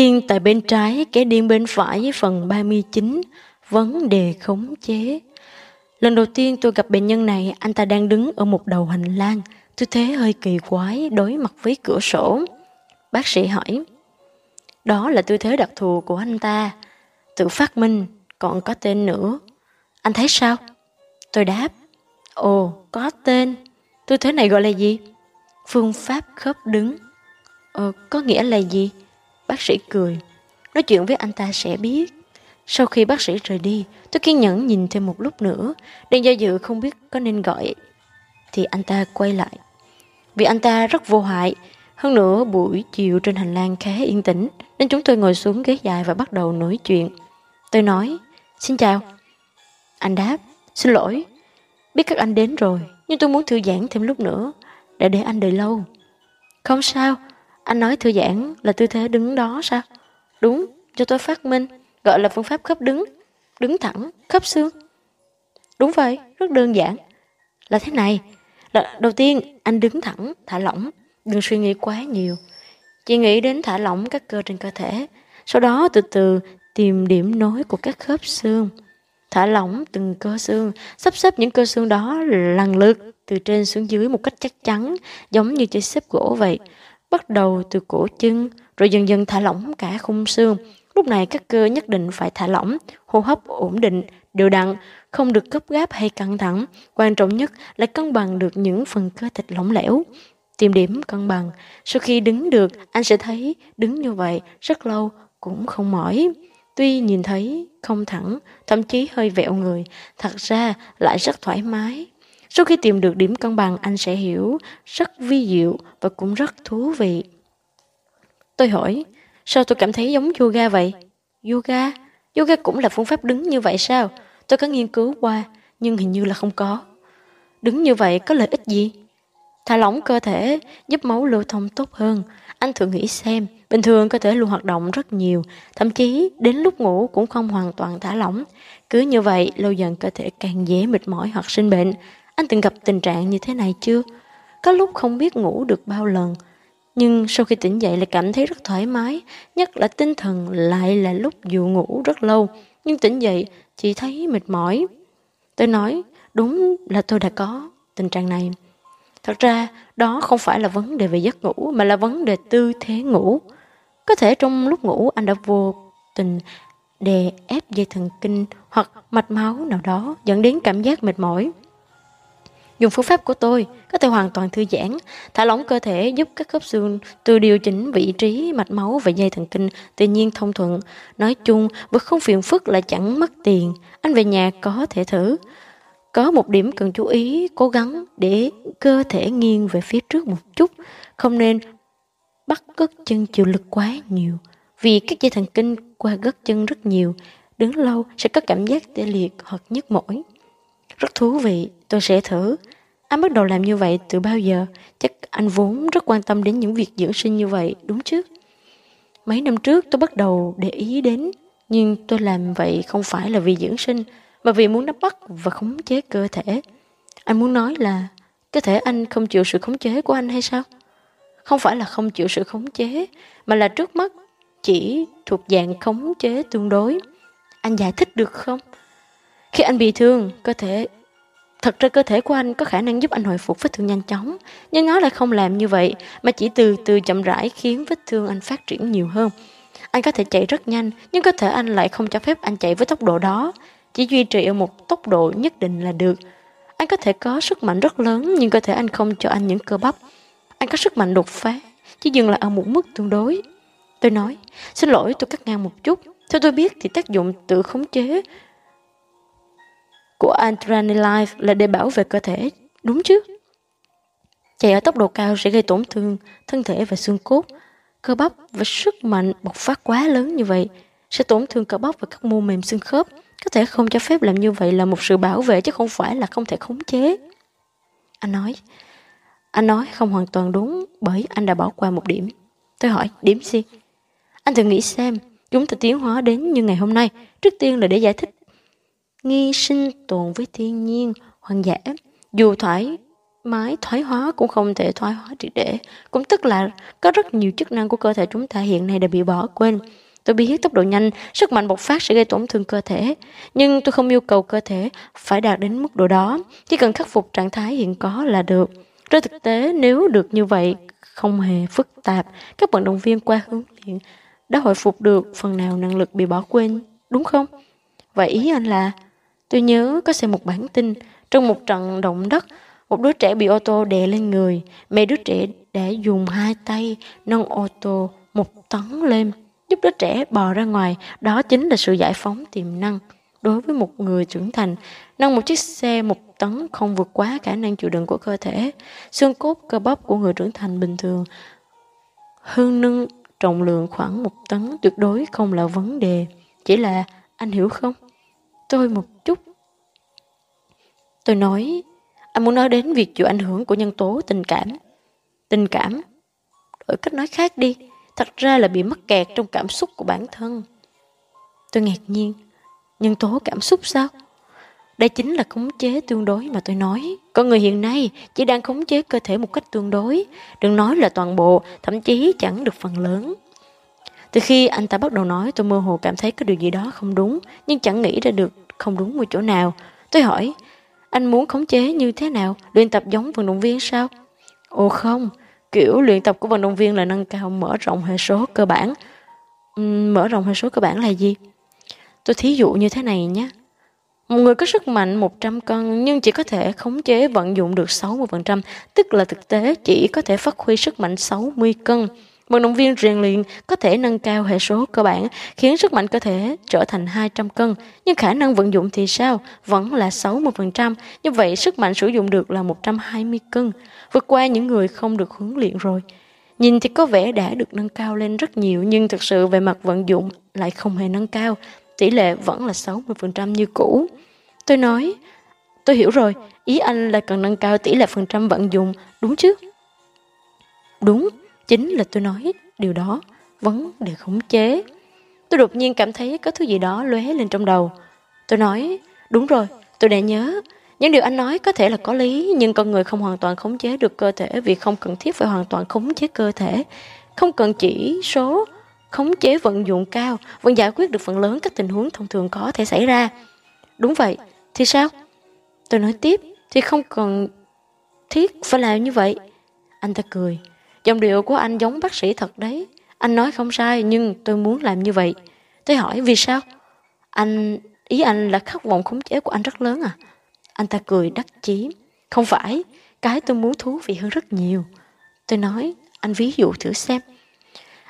Thiên tại bên trái, kẻ điên bên phải phần 39, vấn đề khống chế. Lần đầu tiên tôi gặp bệnh nhân này, anh ta đang đứng ở một đầu hành lang, tư thế hơi kỳ quái đối mặt với cửa sổ. Bác sĩ hỏi, đó là tư thế đặc thù của anh ta, tự phát minh, còn có tên nữa. Anh thấy sao? Tôi đáp, ồ, có tên. Tư thế này gọi là gì? Phương pháp khớp đứng. Ờ, có nghĩa là gì? Bác sĩ cười. Nói chuyện với anh ta sẽ biết. Sau khi bác sĩ rời đi, tôi kiên nhẫn nhìn thêm một lúc nữa, đang do dự không biết có nên gọi. Thì anh ta quay lại. Vì anh ta rất vô hại, hơn nữa buổi chiều trên hành lang khá yên tĩnh, nên chúng tôi ngồi xuống ghế dài và bắt đầu nói chuyện. Tôi nói, xin chào. Anh đáp, xin lỗi, biết các anh đến rồi, nhưng tôi muốn thư giãn thêm lúc nữa, đã để anh đợi lâu. Không sao, anh nói thư giãn là tư thế đứng đó sao? Đúng, cho tôi phát minh, gọi là phương pháp khớp đứng, đứng thẳng, khớp xương. Đúng vậy, rất đơn giản. Là thế này, là đầu tiên anh đứng thẳng, thả lỏng, đừng suy nghĩ quá nhiều. Chỉ nghĩ đến thả lỏng các cơ trên cơ thể, sau đó từ từ tìm điểm nối của các khớp xương. Thả lỏng từng cơ xương, sắp xếp những cơ xương đó lần lượt từ trên xuống dưới một cách chắc chắn, giống như chơi xếp gỗ vậy. Bắt đầu từ cổ chân, rồi dần dần thả lỏng cả khung xương. Lúc này các cơ nhất định phải thả lỏng, hô hấp ổn định, đều đặn, không được gấp gáp hay căng thẳng. Quan trọng nhất là cân bằng được những phần cơ thịt lỏng lẻo. Tìm điểm cân bằng. Sau khi đứng được, anh sẽ thấy đứng như vậy rất lâu cũng không mỏi. Tuy nhìn thấy không thẳng, thậm chí hơi vẹo người, thật ra lại rất thoải mái. Sau khi tìm được điểm cân bằng, anh sẽ hiểu rất vi diệu và cũng rất thú vị. Tôi hỏi, sao tôi cảm thấy giống yoga vậy? Yoga? Yoga cũng là phương pháp đứng như vậy sao? Tôi có nghiên cứu qua, nhưng hình như là không có. Đứng như vậy có lợi ích gì? Thả lỏng cơ thể, giúp máu lưu thông tốt hơn. Anh thử nghĩ xem, bình thường cơ thể luôn hoạt động rất nhiều, thậm chí đến lúc ngủ cũng không hoàn toàn thả lỏng. Cứ như vậy, lâu dần cơ thể càng dễ mệt mỏi hoặc sinh bệnh. Anh từng gặp tình trạng như thế này chưa? Có lúc không biết ngủ được bao lần, nhưng sau khi tỉnh dậy lại cảm thấy rất thoải mái, nhất là tinh thần lại là lúc dù ngủ rất lâu, nhưng tỉnh dậy chỉ thấy mệt mỏi. Tôi nói, đúng là tôi đã có tình trạng này. Thật ra, đó không phải là vấn đề về giấc ngủ, mà là vấn đề tư thế ngủ. Có thể trong lúc ngủ anh đã vô tình đè ép dây thần kinh hoặc mạch máu nào đó dẫn đến cảm giác mệt mỏi. Dùng phương pháp của tôi có thể hoàn toàn thư giãn, thả lỏng cơ thể giúp các khớp xương từ điều chỉnh vị trí mạch máu và dây thần kinh tự nhiên thông thuận. Nói chung, bước không phiền phức là chẳng mất tiền. Anh về nhà có thể thử. Có một điểm cần chú ý, cố gắng để cơ thể nghiêng về phía trước một chút, không nên bắt gất chân chịu lực quá nhiều. Vì các dây thần kinh qua gất chân rất nhiều, đứng lâu sẽ có cảm giác tê liệt hoặc nhức mỏi. Rất thú vị, tôi sẽ thử. Anh bắt đầu làm như vậy từ bao giờ? Chắc anh vốn rất quan tâm đến những việc dưỡng sinh như vậy, đúng chứ? Mấy năm trước tôi bắt đầu để ý đến, nhưng tôi làm vậy không phải là vì dưỡng sinh, mà vì muốn nắm bắt và khống chế cơ thể. Anh muốn nói là cơ thể anh không chịu sự khống chế của anh hay sao? Không phải là không chịu sự khống chế, mà là trước mắt chỉ thuộc dạng khống chế tương đối. Anh giải thích được không? Khi anh bị thương, cơ thể Thật ra cơ thể của anh có khả năng giúp anh hồi phục vết thương nhanh chóng, nhưng nó lại không làm như vậy, mà chỉ từ từ chậm rãi khiến vết thương anh phát triển nhiều hơn. Anh có thể chạy rất nhanh, nhưng cơ thể anh lại không cho phép anh chạy với tốc độ đó, chỉ duy trì ở một tốc độ nhất định là được. Anh có thể có sức mạnh rất lớn, nhưng cơ thể anh không cho anh những cơ bắp. Anh có sức mạnh đột phá, chỉ dừng lại ở một mức tương đối. Tôi nói, xin lỗi tôi cắt ngang một chút. Theo tôi biết thì tác dụng tự khống chế của adrenaline là để bảo vệ cơ thể, đúng chứ? Chạy ở tốc độ cao sẽ gây tổn thương thân thể và xương cốt. Cơ bắp và sức mạnh bộc phát quá lớn như vậy sẽ tổn thương cơ bắp và các mô mềm xương khớp. Có thể không cho phép làm như vậy là một sự bảo vệ chứ không phải là không thể khống chế. Anh nói, anh nói không hoàn toàn đúng bởi anh đã bỏ qua một điểm. Tôi hỏi, điểm gì? Anh thử nghĩ xem, chúng ta tiến hóa đến như ngày hôm nay. Trước tiên là để giải thích nghi sinh tồn với thiên nhiên, hoang dã. Dù thoải mái thoái hóa cũng không thể thoái hóa triệt để. Cũng tức là có rất nhiều chức năng của cơ thể chúng ta hiện nay đã bị bỏ quên. Tôi biết tốc độ nhanh, sức mạnh bộc phát sẽ gây tổn thương cơ thể. Nhưng tôi không yêu cầu cơ thể phải đạt đến mức độ đó. Chỉ cần khắc phục trạng thái hiện có là được. Trên thực tế, nếu được như vậy, không hề phức tạp, các vận động viên qua huấn luyện đã hồi phục được phần nào năng lực bị bỏ quên, đúng không? Vậy ý anh là, tôi nhớ có xem một bản tin, trong một trận động đất, một đứa trẻ bị ô tô đè lên người, mẹ đứa trẻ đã dùng hai tay nâng ô tô một tấn lên, giúp đứa trẻ bò ra ngoài, đó chính là sự giải phóng tiềm năng. Đối với một người trưởng thành, nâng một chiếc xe một tấn không vượt quá khả năng chịu đựng của cơ thể. Xương cốt cơ bắp của người trưởng thành bình thường hơn nâng trọng lượng khoảng một tấn tuyệt đối không là vấn đề. Chỉ là anh hiểu không? Tôi một chút. Tôi nói, anh muốn nói đến việc chịu ảnh hưởng của nhân tố tình cảm. Tình cảm? Đổi cách nói khác đi, thật ra là bị mắc kẹt trong cảm xúc của bản thân. Tôi ngạc nhiên, nhân tố cảm xúc sao? Đây chính là khống chế tương đối mà tôi nói. Con người hiện nay chỉ đang khống chế cơ thể một cách tương đối. Đừng nói là toàn bộ, thậm chí chẳng được phần lớn. Từ khi anh ta bắt đầu nói, tôi mơ hồ cảm thấy có điều gì đó không đúng, nhưng chẳng nghĩ ra được không đúng một chỗ nào. Tôi hỏi, anh muốn khống chế như thế nào? Luyện tập giống vận động viên sao? Ồ không, kiểu luyện tập của vận động viên là nâng cao mở rộng hệ số cơ bản. Uhm, mở rộng hệ số cơ bản là gì? Tôi thí dụ như thế này nhé. Một người có sức mạnh 100 cân nhưng chỉ có thể khống chế vận dụng được 60%, tức là thực tế chỉ có thể phát huy sức mạnh 60 cân. Vận động viên rèn luyện có thể nâng cao hệ số cơ bản, khiến sức mạnh cơ thể trở thành 200 cân, nhưng khả năng vận dụng thì sao? Vẫn là 60%, như vậy sức mạnh sử dụng được là 120 cân, vượt qua những người không được huấn luyện rồi. Nhìn thì có vẻ đã được nâng cao lên rất nhiều, nhưng thực sự về mặt vận dụng lại không hề nâng cao, tỷ lệ vẫn là 60% như cũ. Tôi nói, tôi hiểu rồi, ý anh là cần nâng cao tỷ lệ phần trăm vận dụng, đúng chứ? Đúng, chính là tôi nói điều đó, vấn đề khống chế. Tôi đột nhiên cảm thấy có thứ gì đó lóe lên trong đầu. Tôi nói, đúng rồi, tôi đã nhớ. Những điều anh nói có thể là có lý, nhưng con người không hoàn toàn khống chế được cơ thể vì không cần thiết phải hoàn toàn khống chế cơ thể. Không cần chỉ số khống chế vận dụng cao vẫn giải quyết được phần lớn các tình huống thông thường có thể xảy ra. Đúng vậy, thì sao? Tôi nói tiếp, thì không cần thiết phải làm như vậy. Anh ta cười. Giọng điệu của anh giống bác sĩ thật đấy. Anh nói không sai, nhưng tôi muốn làm như vậy. Tôi hỏi vì sao? Anh, ý anh là khát vọng khống chế của anh rất lớn à? Anh ta cười đắc chí. Không phải, cái tôi muốn thú vị hơn rất nhiều. Tôi nói, anh ví dụ thử xem.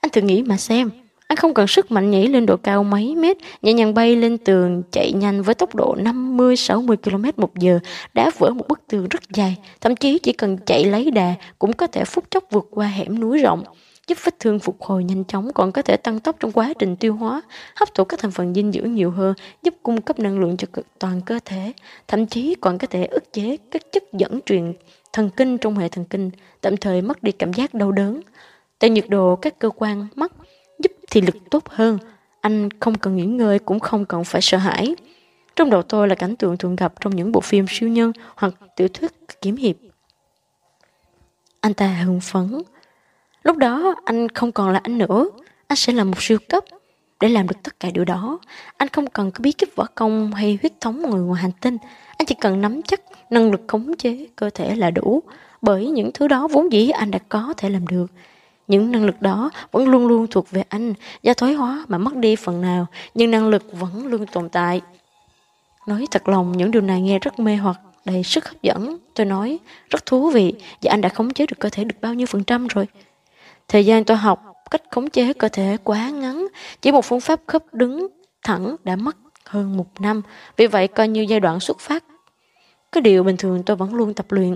Anh thử nghĩ mà xem. Anh không cần sức mạnh nhảy lên độ cao mấy mét, nhẹ nhàng bay lên tường, chạy nhanh với tốc độ 50-60 km một giờ, đã vỡ một bức tường rất dài, thậm chí chỉ cần chạy lấy đà cũng có thể phút chốc vượt qua hẻm núi rộng, giúp vết thương phục hồi nhanh chóng còn có thể tăng tốc trong quá trình tiêu hóa, hấp thụ các thành phần dinh dưỡng nhiều hơn, giúp cung cấp năng lượng cho toàn cơ thể, thậm chí còn có thể ức chế các chất dẫn truyền thần kinh trong hệ thần kinh, tạm thời mất đi cảm giác đau đớn. Tại nhiệt độ các cơ quan mắt thì lực tốt hơn. Anh không cần nghỉ ngơi cũng không cần phải sợ hãi. Trong đầu tôi là cảnh tượng thường gặp trong những bộ phim siêu nhân hoặc tiểu thuyết kiếm hiệp. Anh ta hưng phấn. Lúc đó anh không còn là anh nữa. Anh sẽ là một siêu cấp. Để làm được tất cả điều đó, anh không cần có bí kíp võ công hay huyết thống người ngoài hành tinh. Anh chỉ cần nắm chắc năng lực khống chế cơ thể là đủ. Bởi những thứ đó vốn dĩ anh đã có thể làm được. Những năng lực đó vẫn luôn luôn thuộc về anh, do thoái hóa mà mất đi phần nào, nhưng năng lực vẫn luôn tồn tại. Nói thật lòng, những điều này nghe rất mê hoặc, đầy sức hấp dẫn. Tôi nói, rất thú vị, và anh đã khống chế được cơ thể được bao nhiêu phần trăm rồi. Thời gian tôi học cách khống chế cơ thể quá ngắn, chỉ một phương pháp khớp đứng thẳng đã mất hơn một năm, vì vậy coi như giai đoạn xuất phát. Cái điều bình thường tôi vẫn luôn tập luyện.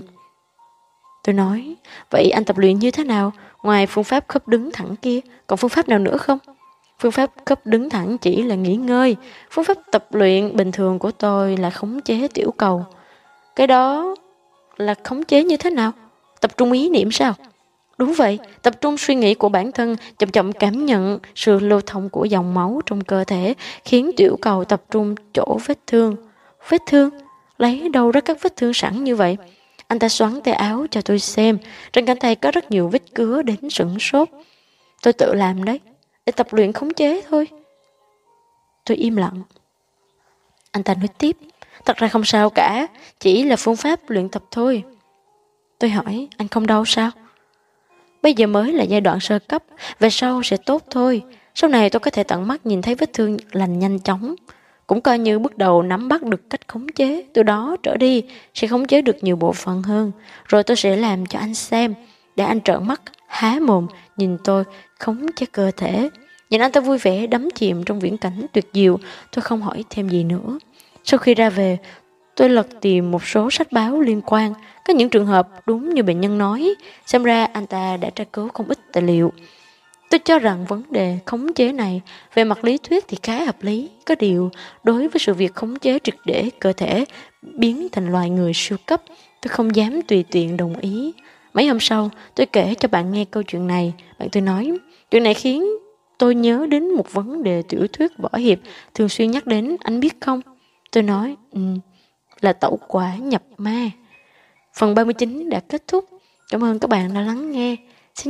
Tôi nói, vậy anh tập luyện như thế nào? Ngoài phương pháp khớp đứng thẳng kia, còn phương pháp nào nữa không? Phương pháp khớp đứng thẳng chỉ là nghỉ ngơi. Phương pháp tập luyện bình thường của tôi là khống chế tiểu cầu. Cái đó là khống chế như thế nào? Tập trung ý niệm sao? Đúng vậy, tập trung suy nghĩ của bản thân, chậm chậm cảm nhận sự lưu thông của dòng máu trong cơ thể, khiến tiểu cầu tập trung chỗ vết thương. Vết thương? Lấy đâu ra các vết thương sẵn như vậy? Anh ta xoắn tay áo cho tôi xem. Trên cánh tay có rất nhiều vết cứa đến sửng sốt. Tôi tự làm đấy. Để tập luyện khống chế thôi. Tôi im lặng. Anh ta nói tiếp. Thật ra không sao cả. Chỉ là phương pháp luyện tập thôi. Tôi hỏi, anh không đau sao? Bây giờ mới là giai đoạn sơ cấp, về sau sẽ tốt thôi. Sau này tôi có thể tận mắt nhìn thấy vết thương lành nhanh chóng. Cũng coi như bước đầu nắm bắt được cách khống chế. Từ đó trở đi sẽ khống chế được nhiều bộ phận hơn. Rồi tôi sẽ làm cho anh xem. Để anh trợn mắt, há mồm, nhìn tôi, khống chế cơ thể. Nhìn anh ta vui vẻ đắm chìm trong viễn cảnh tuyệt diệu, tôi không hỏi thêm gì nữa. Sau khi ra về, tôi lật tìm một số sách báo liên quan. Có những trường hợp đúng như bệnh nhân nói, xem ra anh ta đã tra cứu không ít tài liệu. Tôi cho rằng vấn đề khống chế này về mặt lý thuyết thì khá hợp lý. Có điều, đối với sự việc khống chế trực để cơ thể biến thành loài người siêu cấp, tôi không dám tùy tiện đồng ý. Mấy hôm sau, tôi kể cho bạn nghe câu chuyện này. Bạn tôi nói, chuyện này khiến tôi nhớ đến một vấn đề tiểu thuyết võ hiệp thường xuyên nhắc đến, anh biết không? Tôi nói, ừ, là tẩu quả nhập ma. Phần 39 đã kết thúc. Cảm ơn các bạn đã lắng nghe.